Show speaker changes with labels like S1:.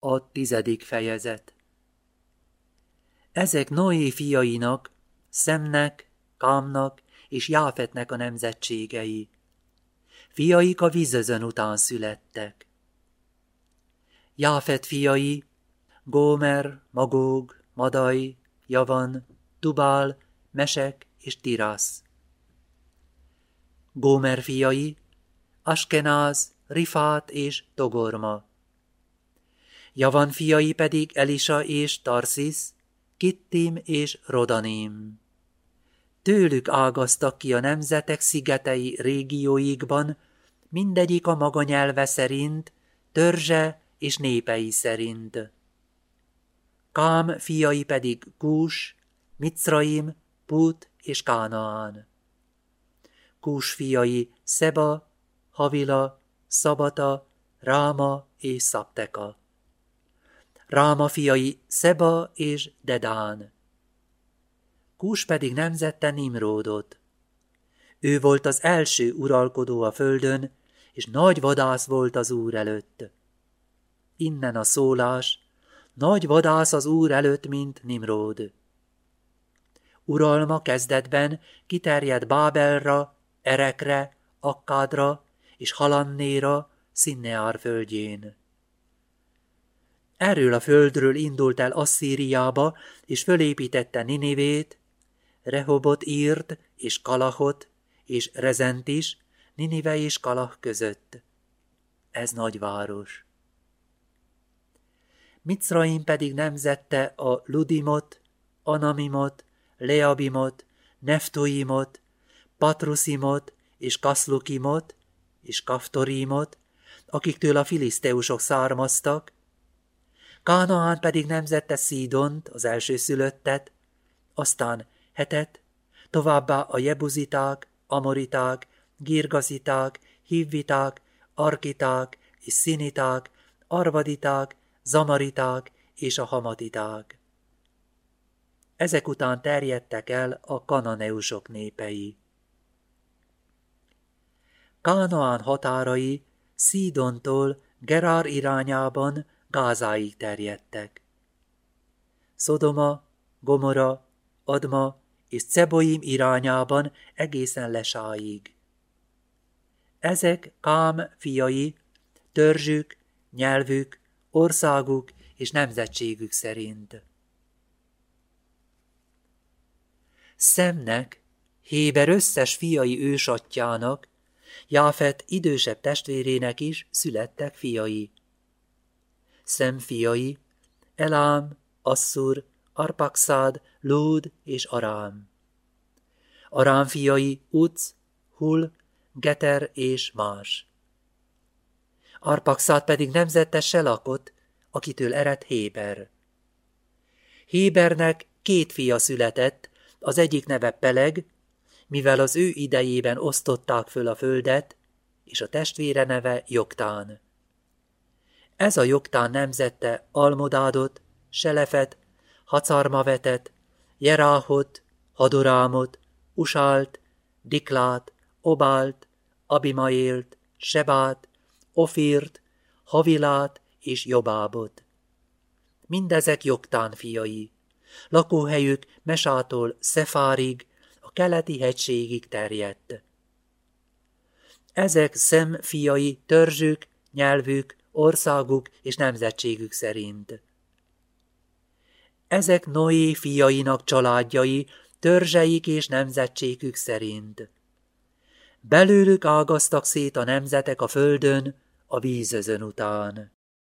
S1: A tizedik fejezet Ezek Noé fiainak, Szemnek, Kámnak és Jáfetnek a nemzetségei. Fiaik a vízözön után születtek. Jáfet fiai, Gómer, Magóg, Madai, Javan, Tubál, Mesek és Tirasz. Gómer fiai, Askenáz, Rifát és Togorma. Javan fiai pedig Elisa és Tarsis, Kittim és Rodanim. Tőlük ágaztak ki a nemzetek szigetei régióikban, mindegyik a maga nyelve szerint, törzse és népei szerint. Kám fiai pedig Kús, Micraim, Put és Kánaán. Kús fiai Szeba, Havila, Szabata, Ráma és Szapteka. Ráma fiai Szeba és Dedán. Kús pedig nemzette Nimródot. Ő volt az első uralkodó a földön, és nagy vadász volt az úr előtt. Innen a szólás, nagy vadász az úr előtt, mint Nimród. Uralma kezdetben kiterjed Bábelra, Erekre, Akkádra és Halannéra, Szinneár földjén. Erről a földről indult el Asszíriába, és fölépítette Ninivét, Rehobot írt, és Kalahot, és Rezent is, Ninive és Kalah között. Ez nagy város. Micraim pedig nemzette a Ludimot, Anamimot, Leabimot, Neftoimot, Patrusimot és Kaszlukimot és Kaftorimot, akiktől a filiszteusok származtak, Kánaán pedig nemzette Szídont, az elsőszülöttet, aztán Hetet, továbbá a jebuziták, amoriták, girgaziták, hívviták, arkiták és sziniták, arvaditák, zamariták és a hamatiták. Ezek után terjedtek el a kananeusok népei. Kánaán határai Szídontól Gerár irányában Gázáig terjedtek. Szodoma, Gomora, Adma és Ceboim irányában egészen Lesáig. Ezek Kám fiai, törzsük, nyelvük, országuk és nemzetségük szerint. Szemnek, Héber összes fiai ősatjának, Jáfet idősebb testvérének is születtek fiai. Szem fiai, Elám, Asszur, Arpaxád, Lúd és Arám. Arám fiai Uc, Hul, Geter és más. Arpaxád pedig nemzette Selakot, akitől ered Héber. Hébernek két fia született, az egyik neve Peleg, mivel az ő idejében osztották föl a földet, és a testvére neve Jogtán. Ez a Jogtán nemzette Almodádot, Selefet, Hacarmavetet, Jeráhot, Hadorámot, Usált, Diklát, Obált, Abimaélt, Sebát, Ofírt, Havilát és Jobábot. Mindezek Jogtán fiai. Lakóhelyük Mesától Szefárig, a keleti hegységig terjedt. Ezek szem fiai törzsük, nyelvük, országuk és nemzetségük szerint. Ezek Noé fiainak családjai, törzseik és nemzetségük szerint. Belőlük ágaztak szét a nemzetek a földön, a vízözön után.